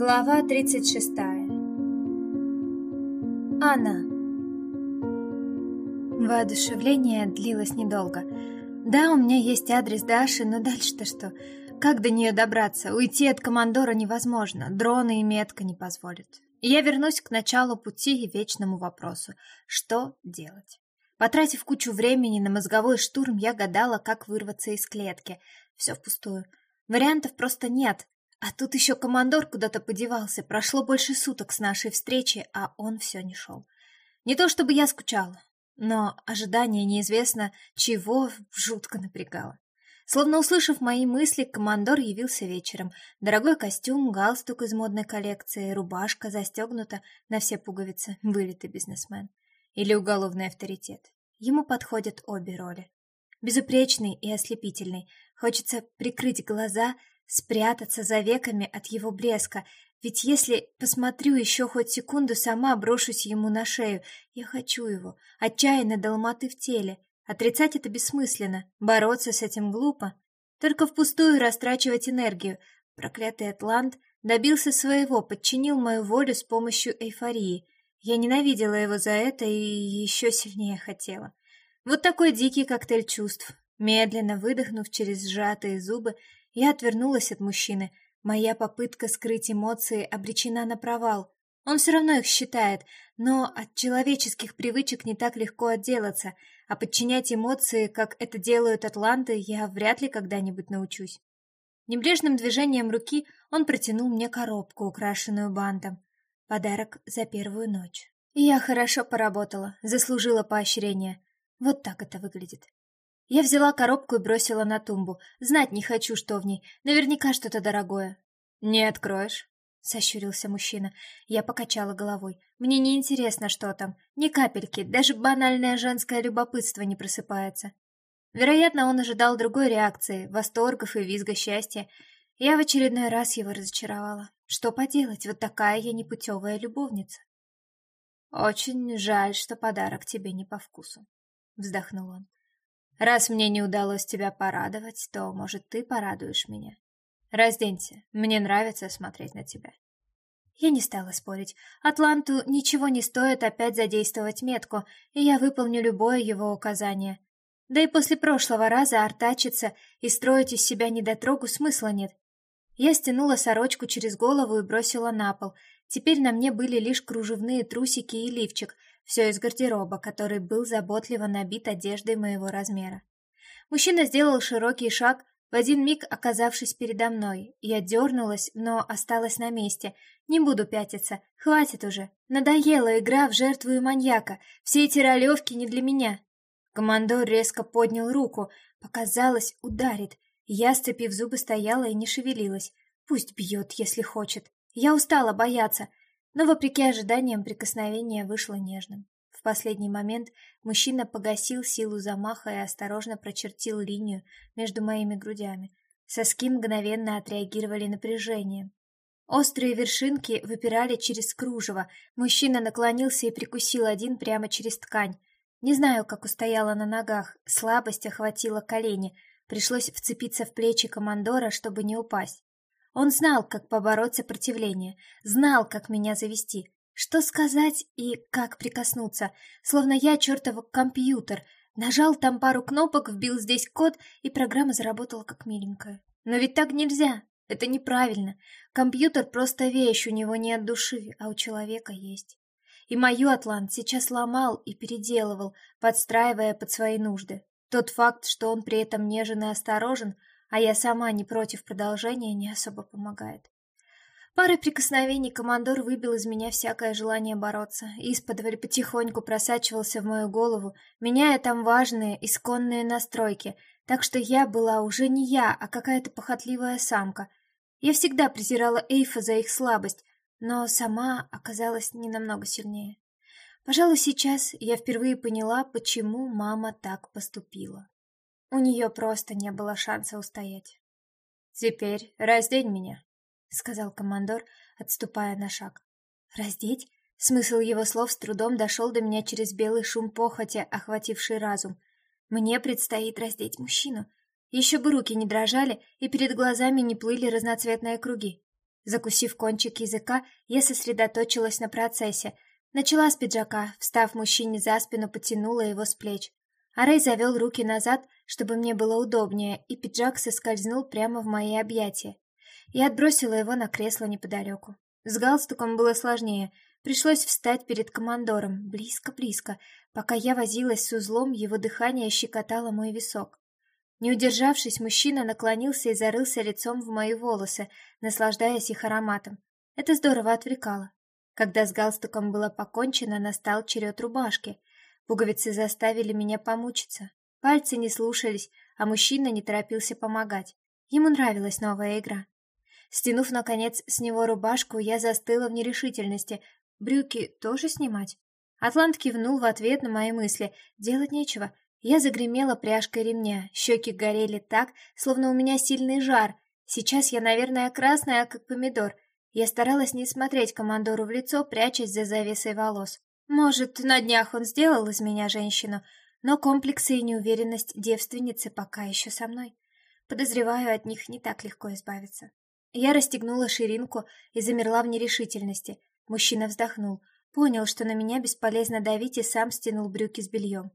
Глава 36. Анна. Воодушевление длилось недолго. Да, у меня есть адрес Даши, но дальше-то что? Как до нее добраться? Уйти от командора невозможно, дроны и метка не позволят. И я вернусь к началу пути и вечному вопросу. Что делать? Потратив кучу времени на мозговой штурм, я гадала, как вырваться из клетки. Все впустую. Вариантов просто нет. А тут еще командор куда-то подевался. Прошло больше суток с нашей встречи, а он все не шел. Не то чтобы я скучала, но ожидание неизвестно чего жутко напрягало. Словно услышав мои мысли, командор явился вечером. Дорогой костюм, галстук из модной коллекции, рубашка застегнута на все пуговицы, вылитый бизнесмен. Или уголовный авторитет. Ему подходят обе роли. Безупречный и ослепительный. Хочется прикрыть глаза, спрятаться за веками от его блеска, ведь если посмотрю еще хоть секунду, сама брошусь ему на шею. Я хочу его, отчаянно до ломоты в теле. Отрицать это бессмысленно, бороться с этим глупо. Только впустую растрачивать энергию. Проклятый Атлант добился своего, подчинил мою волю с помощью эйфории. Я ненавидела его за это и еще сильнее хотела. Вот такой дикий коктейль чувств. Медленно выдохнув через сжатые зубы, я отвернулась от мужчины. Моя попытка скрыть эмоции обречена на провал. Он все равно их считает, но от человеческих привычек не так легко отделаться, а подчинять эмоции, как это делают атланты, я вряд ли когда-нибудь научусь. Небрежным движением руки он протянул мне коробку, украшенную бантом. Подарок за первую ночь. я хорошо поработала, заслужила поощрение. Вот так это выглядит. Я взяла коробку и бросила на тумбу. Знать не хочу, что в ней. Наверняка что-то дорогое. Не откроешь? Сощурился мужчина. Я покачала головой. Мне не интересно, что там. Ни капельки. Даже банальное женское любопытство не просыпается. Вероятно, он ожидал другой реакции, восторгов и визга счастья. Я в очередной раз его разочаровала. Что поделать, вот такая я непутевая любовница. Очень жаль, что подарок тебе не по вкусу, вздохнул он. Раз мне не удалось тебя порадовать, то, может, ты порадуешь меня. Разденься, мне нравится смотреть на тебя. Я не стала спорить. Атланту ничего не стоит опять задействовать метку, и я выполню любое его указание. Да и после прошлого раза артачиться и строить из себя недотрогу смысла нет. Я стянула сорочку через голову и бросила на пол. Теперь на мне были лишь кружевные трусики и лифчик — все из гардероба, который был заботливо набит одеждой моего размера. Мужчина сделал широкий шаг, в один миг оказавшись передо мной. Я дернулась, но осталась на месте. Не буду пятиться, хватит уже. Надоела игра в жертву и маньяка. Все эти ролевки не для меня. Командор резко поднял руку. Показалось, ударит. Я, сцепив зубы, стояла и не шевелилась. Пусть бьет, если хочет. Я устала бояться. Но, вопреки ожиданиям, прикосновение вышло нежным. В последний момент мужчина погасил силу замаха и осторожно прочертил линию между моими грудями. Соски мгновенно отреагировали напряжением. Острые вершинки выпирали через кружево. Мужчина наклонился и прикусил один прямо через ткань. Не знаю, как устояла на ногах. Слабость охватила колени. Пришлось вцепиться в плечи командора, чтобы не упасть. Он знал, как побороть сопротивление, знал, как меня завести, что сказать и как прикоснуться, словно я чертов компьютер, нажал там пару кнопок, вбил здесь код, и программа заработала как миленькая. Но ведь так нельзя, это неправильно. Компьютер просто вещь, у него нет души, а у человека есть. И мою Атлант сейчас ломал и переделывал, подстраивая под свои нужды. Тот факт, что он при этом нежен и осторожен, а я сама не против продолжения, не особо помогает. Парой прикосновений командор выбил из меня всякое желание бороться, исподволь потихоньку просачивался в мою голову, меняя там важные, исконные настройки, так что я была уже не я, а какая-то похотливая самка. Я всегда презирала Эйфа за их слабость, но сама оказалась не намного сильнее. Пожалуй, сейчас я впервые поняла, почему мама так поступила. У нее просто не было шанса устоять. «Теперь раздень меня», — сказал командор, отступая на шаг. «Раздеть?» Смысл его слов с трудом дошел до меня через белый шум похоти, охвативший разум. Мне предстоит раздеть мужчину. Еще бы руки не дрожали, и перед глазами не плыли разноцветные круги. Закусив кончик языка, я сосредоточилась на процессе. Начала с пиджака, встав мужчине за спину, потянула его с плеч. А Рэй завел руки назад, чтобы мне было удобнее, и пиджак соскользнул прямо в мои объятия. Я отбросила его на кресло неподалеку. С галстуком было сложнее. Пришлось встать перед командором, близко-близко. Пока я возилась с узлом, его дыхание щекотало мой висок. Не удержавшись, мужчина наклонился и зарылся лицом в мои волосы, наслаждаясь их ароматом. Это здорово отвлекало. Когда с галстуком было покончено, настал черед рубашки. Пуговицы заставили меня помучиться. Пальцы не слушались, а мужчина не торопился помогать. Ему нравилась новая игра. Стянув, наконец, с него рубашку, я застыла в нерешительности. Брюки тоже снимать? Атлант кивнул в ответ на мои мысли. Делать нечего. Я загремела пряжкой ремня, щеки горели так, словно у меня сильный жар. Сейчас я, наверное, красная, как помидор. Я старалась не смотреть командору в лицо, прячась за завесой волос. Может, на днях он сделал из меня женщину, но комплексы и неуверенность девственницы пока еще со мной. Подозреваю, от них не так легко избавиться. Я расстегнула ширинку и замерла в нерешительности. Мужчина вздохнул, понял, что на меня бесполезно давить и сам стянул брюки с бельем.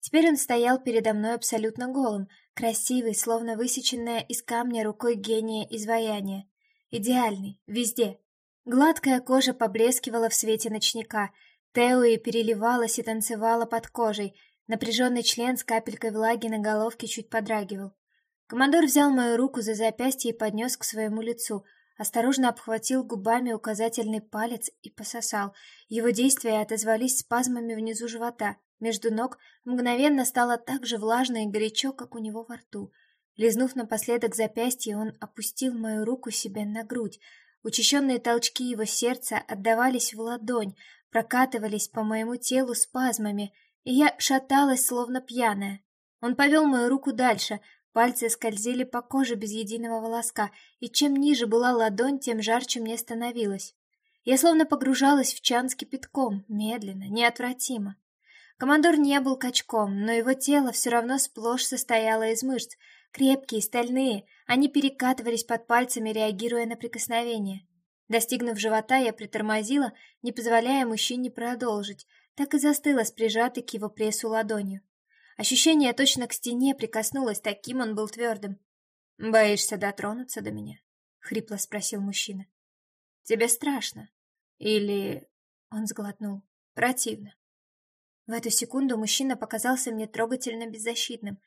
Теперь он стоял передо мной абсолютно голым, красивый, словно высеченная из камня рукой гения изваяние. Идеальный, везде. Гладкая кожа поблескивала в свете ночника, Теуи переливалась и танцевала под кожей, напряженный член с капелькой влаги на головке чуть подрагивал. Командор взял мою руку за запястье и поднес к своему лицу, осторожно обхватил губами указательный палец и пососал. Его действия отозвались спазмами внизу живота. Между ног мгновенно стало так же влажно и горячо, как у него во рту. Лизнув напоследок запястье, он опустил мою руку себе на грудь. Учащенные толчки его сердца отдавались в ладонь, прокатывались по моему телу спазмами, и я шаталась, словно пьяная. Он повел мою руку дальше, пальцы скользили по коже без единого волоска, и чем ниже была ладонь, тем жарче мне становилось. Я словно погружалась в чан с кипятком, медленно, неотвратимо. Командор не был качком, но его тело все равно сплошь состояло из мышц, крепкие, стальные, они перекатывались под пальцами, реагируя на прикосновение. Достигнув живота, я притормозила, не позволяя мужчине продолжить, так и застыла с прижатой к его прессу ладонью. Ощущение точно к стене прикоснулось, таким он был твердым. «Боишься дотронуться до меня?» — хрипло спросил мужчина. «Тебе страшно? Или...» — он сглотнул. «Противно?» В эту секунду мужчина показался мне трогательно беззащитным.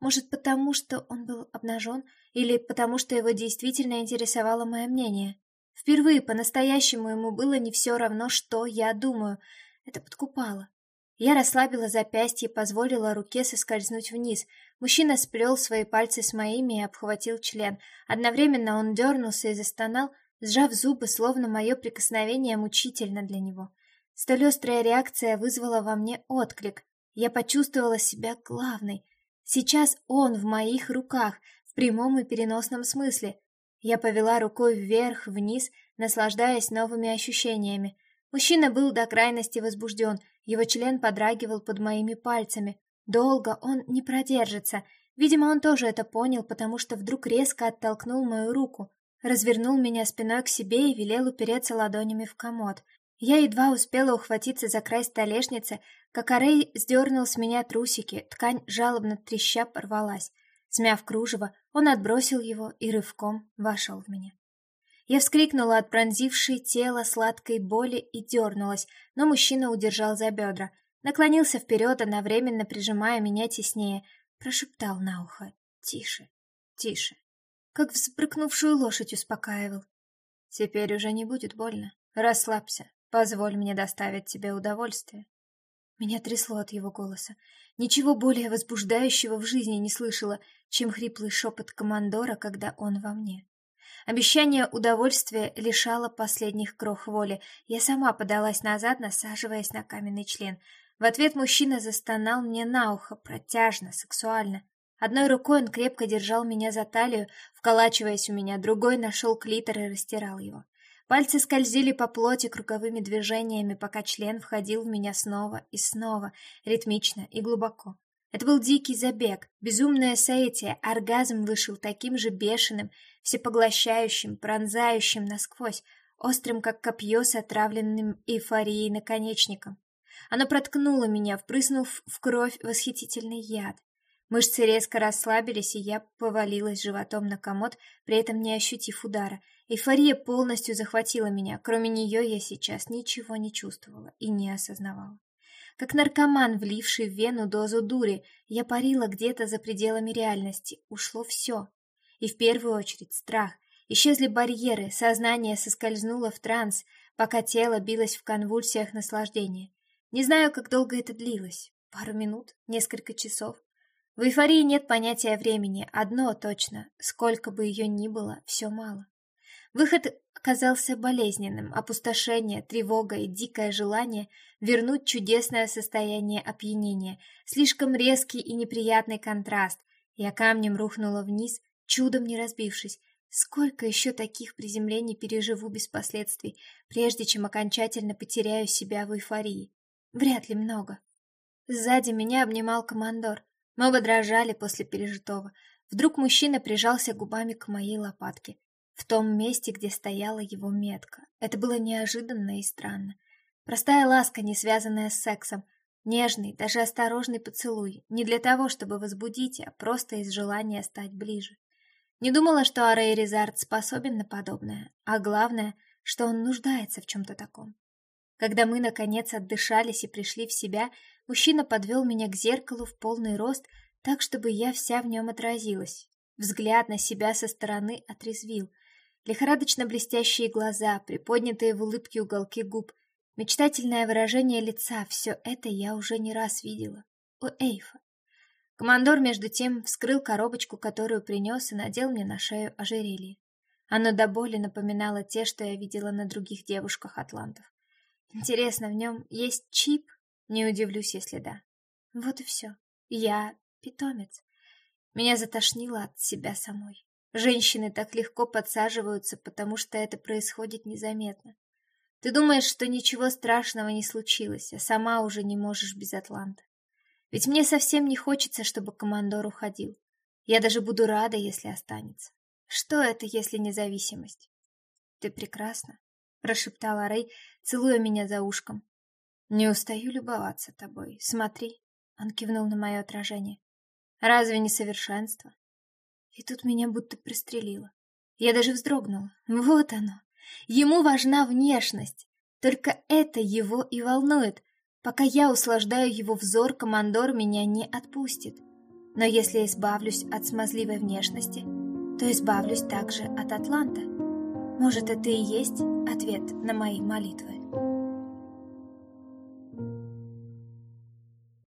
Может, потому что он был обнажен, или потому что его действительно интересовало мое мнение. Впервые по-настоящему ему было не все равно, что я думаю. Это подкупало. Я расслабила запястье, позволила руке соскользнуть вниз. Мужчина сплел свои пальцы с моими и обхватил член. Одновременно он дернулся и застонал, сжав зубы, словно мое прикосновение мучительно для него. Столь острая реакция вызвала во мне отклик. Я почувствовала себя главной. Сейчас он в моих руках, в прямом и переносном смысле. Я повела рукой вверх, вниз, наслаждаясь новыми ощущениями. Мужчина был до крайности возбужден, его член подрагивал под моими пальцами. Долго он не продержится. Видимо, он тоже это понял, потому что вдруг резко оттолкнул мою руку, развернул меня спиной к себе и велел упереться ладонями в комод. Я едва успела ухватиться за край столешницы, как Арей сдернул с меня трусики, ткань жалобно треща порвалась. Смяв кружево, он отбросил его и рывком вошел в меня. Я вскрикнула от пронзившей тело сладкой боли и дернулась, но мужчина удержал за бедра, наклонился вперед, одновременно прижимая меня теснее, прошептал на ухо «Тише, тише», как взбрыкнувшую лошадь успокаивал. «Теперь уже не будет больно. Расслабься, Позволь мне доставить тебе удовольствие. Меня трясло от его голоса. Ничего более возбуждающего в жизни не слышала, чем хриплый шепот командора, когда он во мне. Обещание удовольствия лишало последних крох воли. Я сама подалась назад, насаживаясь на каменный член. В ответ мужчина застонал мне на ухо, протяжно, сексуально. Одной рукой он крепко держал меня за талию, вколачиваясь у меня, другой нашел клитор и растирал его. Пальцы скользили по плоти круговыми движениями, пока член входил в меня снова и снова, ритмично и глубоко. Это был дикий забег, безумное соитие, оргазм вышел таким же бешеным, всепоглощающим, пронзающим насквозь, острым, как копье с отравленным эйфорией наконечником. Оно проткнуло меня, впрыснув в кровь восхитительный яд. Мышцы резко расслабились, и я повалилась животом на комод, при этом не ощутив удара. Эйфория полностью захватила меня. Кроме нее я сейчас ничего не чувствовала и не осознавала. Как наркоман, вливший в вену дозу дури, я парила где-то за пределами реальности. Ушло все. И в первую очередь страх. Исчезли барьеры, сознание соскользнуло в транс, пока тело билось в конвульсиях наслаждения. Не знаю, как долго это длилось. Пару минут, несколько часов. В эйфории нет понятия времени, одно точно, сколько бы ее ни было, все мало. Выход оказался болезненным, опустошение, тревога и дикое желание вернуть чудесное состояние опьянения, слишком резкий и неприятный контраст. Я камнем рухнула вниз, чудом не разбившись. Сколько еще таких приземлений переживу без последствий, прежде чем окончательно потеряю себя в эйфории? Вряд ли много. Сзади меня обнимал командор. Мы оба дрожали после пережитого. Вдруг мужчина прижался губами к моей лопатке, в том месте, где стояла его метка. Это было неожиданно и странно. Простая ласка, не связанная с сексом, нежный, даже осторожный поцелуй, не для того, чтобы возбудить, а просто из желания стать ближе. Не думала, что Арей Резард способен на подобное, а главное, что он нуждается в чем-то таком. Когда мы, наконец, отдышались и пришли в себя, мужчина подвел меня к зеркалу в полный рост, так, чтобы я вся в нем отразилась. Взгляд на себя со стороны отрезвил. Лихорадочно блестящие глаза, приподнятые в улыбке уголки губ, мечтательное выражение лица — все это я уже не раз видела. У Эйфа. Командор, между тем, вскрыл коробочку, которую принес, и надел мне на шею ожерелье. Оно до боли напоминало те, что я видела на других девушках атлантов. Интересно, в нем есть чип? Не удивлюсь, если да. Вот и все. Я питомец. Меня затошнило от себя самой. Женщины так легко подсаживаются, потому что это происходит незаметно. Ты думаешь, что ничего страшного не случилось, а сама уже не можешь без Атланта. Ведь мне совсем не хочется, чтобы командор уходил. Я даже буду рада, если останется. Что это, если независимость? Ты прекрасна, прошептала Рэй, целуя меня за ушком. Не устаю любоваться тобой. Смотри, он кивнул на мое отражение. Разве не совершенство? И тут меня будто пристрелило. Я даже вздрогнула. Вот оно. Ему важна внешность. Только это его и волнует. Пока я услаждаю его взор, командор меня не отпустит. Но если избавлюсь от смазливой внешности, то избавлюсь также от Атланта. Может, это и есть ответ на мои молитвы.